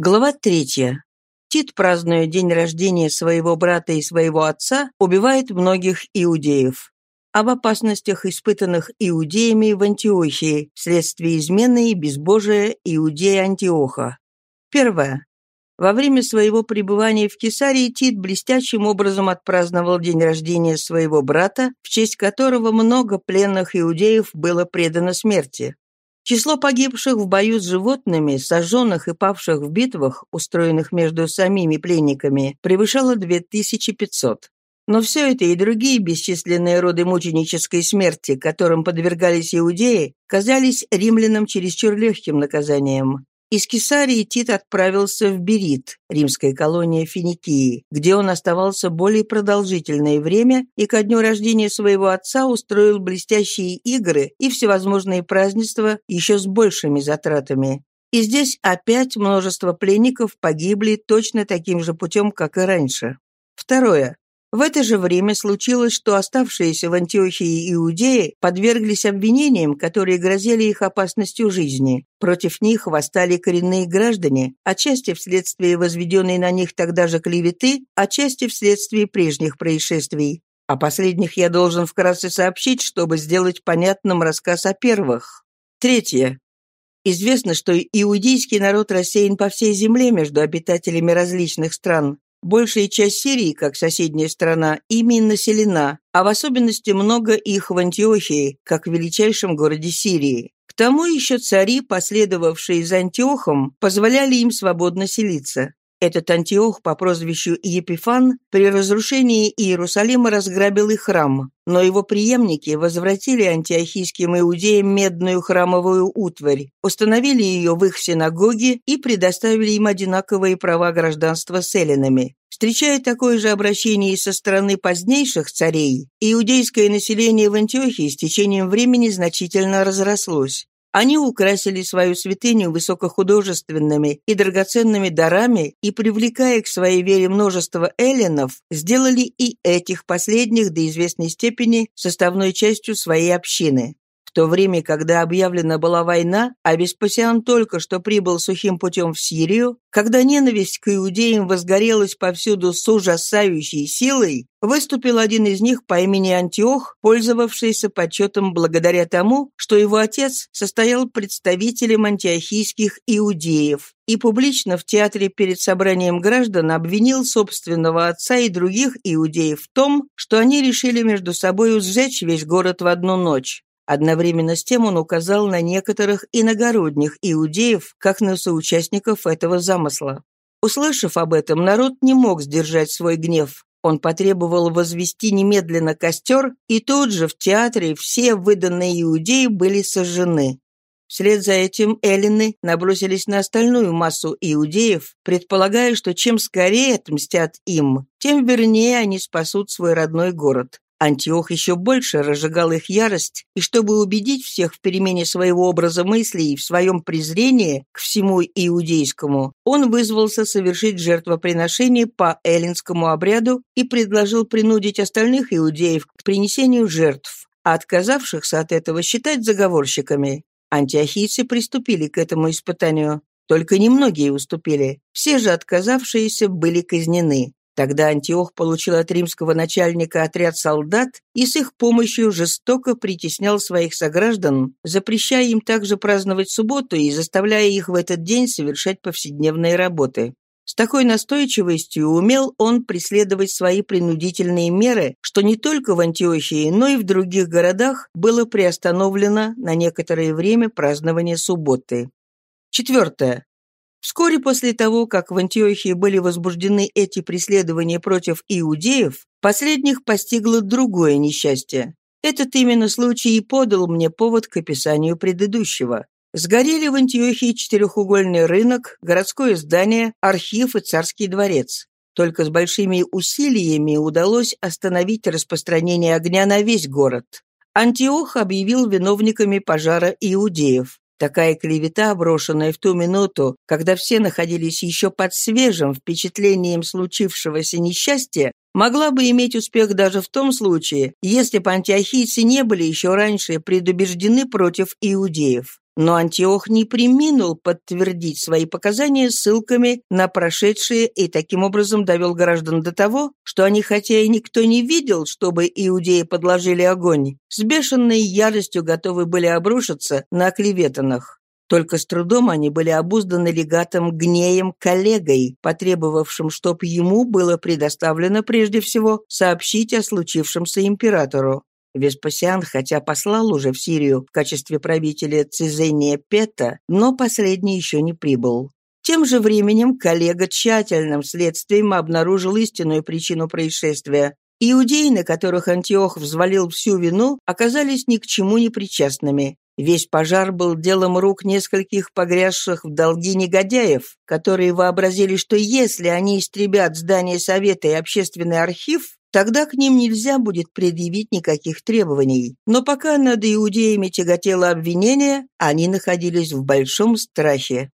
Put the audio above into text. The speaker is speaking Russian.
Глава третья. Тит, празднуя день рождения своего брата и своего отца, убивает многих иудеев. Об опасностях, испытанных иудеями в Антиохии, вследствие измены и безбожия иудея Антиоха. Первое. Во время своего пребывания в Кесарии Тит блестящим образом отпраздновал день рождения своего брата, в честь которого много пленных иудеев было предано смерти. Число погибших в бою с животными, сожженных и павших в битвах, устроенных между самими пленниками, превышало 2500. Но все это и другие бесчисленные роды мученической смерти, которым подвергались иудеи, казались римлянам чересчур легким наказанием. Из Кесарии Тит отправился в Берит, римская колония Финикии, где он оставался более продолжительное время и ко дню рождения своего отца устроил блестящие игры и всевозможные празднества еще с большими затратами. И здесь опять множество пленников погибли точно таким же путем, как и раньше. Второе. В это же время случилось, что оставшиеся в Антиохии иудеи подверглись обвинениям, которые грозили их опасностью жизни. Против них восстали коренные граждане, отчасти вследствие возведенной на них тогда же клеветы, отчасти вследствие прежних происшествий. О последних я должен вкратце сообщить, чтобы сделать понятным рассказ о первых. Третье. Известно, что иудейский народ рассеян по всей земле между обитателями различных стран. Большая часть Сирии, как соседняя страна, ими населена, а в особенности много их в Антиохии, как в величайшем городе Сирии. К тому еще цари, последовавшие за Антиохом, позволяли им свободно селиться. Этот Антиох по прозвищу Епифан при разрушении Иерусалима разграбил и храм, но его преемники возвратили антиохийским иудеям медную храмовую утварь, установили ее в их синагоге и предоставили им одинаковые права гражданства с эллинами. Встречая такое же обращение со стороны позднейших царей, иудейское население в Антиохии с течением времени значительно разрослось. Они украсили свою святыню высокохудожественными и драгоценными дарами и, привлекая к своей вере множество эллинов, сделали и этих последних до известной степени составной частью своей общины. В то время, когда объявлена была война, а Веспасиан только что прибыл сухим путем в Сирию, когда ненависть к иудеям возгорелась повсюду с ужасающей силой, выступил один из них по имени Антиох, пользовавшийся почетом благодаря тому, что его отец состоял представителем антиохийских иудеев, и публично в театре перед собранием граждан обвинил собственного отца и других иудеев в том, что они решили между собой сжечь весь город в одну ночь. Одновременно с тем он указал на некоторых иногородних иудеев, как на соучастников этого замысла. Услышав об этом, народ не мог сдержать свой гнев. Он потребовал возвести немедленно костер, и тут же в театре все выданные иудеи были сожжены. Вслед за этим эллины набросились на остальную массу иудеев, предполагая, что чем скорее отмстят им, тем вернее они спасут свой родной город. Антиох еще больше разжигал их ярость, и чтобы убедить всех в перемене своего образа мыслей и в своем презрении к всему иудейскому, он вызвался совершить жертвоприношение по эллинскому обряду и предложил принудить остальных иудеев к принесению жертв, а отказавшихся от этого считать заговорщиками. Антиохийцы приступили к этому испытанию. Только немногие уступили. Все же отказавшиеся были казнены. Тогда Антиох получил от римского начальника отряд солдат и с их помощью жестоко притеснял своих сограждан, запрещая им также праздновать субботу и заставляя их в этот день совершать повседневные работы. С такой настойчивостью умел он преследовать свои принудительные меры, что не только в Антиохии, но и в других городах было приостановлено на некоторое время празднование субботы. Четвертое. Вскоре после того, как в Антиохии были возбуждены эти преследования против иудеев, последних постигло другое несчастье. Этот именно случай и подал мне повод к описанию предыдущего. Сгорели в Антиохии четырехугольный рынок, городское здание, архив и царский дворец. Только с большими усилиями удалось остановить распространение огня на весь город. Антиох объявил виновниками пожара иудеев. Такая клевета, брошенная в ту минуту, когда все находились еще под свежим впечатлением случившегося несчастья, могла бы иметь успех даже в том случае, если бы антиохийцы не были еще раньше предубеждены против иудеев. Но Антиох не приминул подтвердить свои показания ссылками на прошедшие и таким образом довел граждан до того, что они, хотя и никто не видел, чтобы иудеи подложили огонь, с бешеной яростью готовы были обрушиться на клеветанных. Только с трудом они были обузданы легатом Гнеем коллегой, потребовавшим, чтоб ему было предоставлено прежде всего сообщить о случившемся императору. Веспасиан, хотя послал уже в Сирию в качестве правителя Цизения Пета, но последний еще не прибыл. Тем же временем коллега тщательным следствием обнаружил истинную причину происшествия. Иудеи, на которых Антиох взвалил всю вину, оказались ни к чему не причастными. Весь пожар был делом рук нескольких погрязших в долги негодяев, которые вообразили, что если они истребят здание Совета и общественный архив, Тогда к ним нельзя будет предъявить никаких требований. Но пока над иудеями тяготело обвинение, они находились в большом страхе.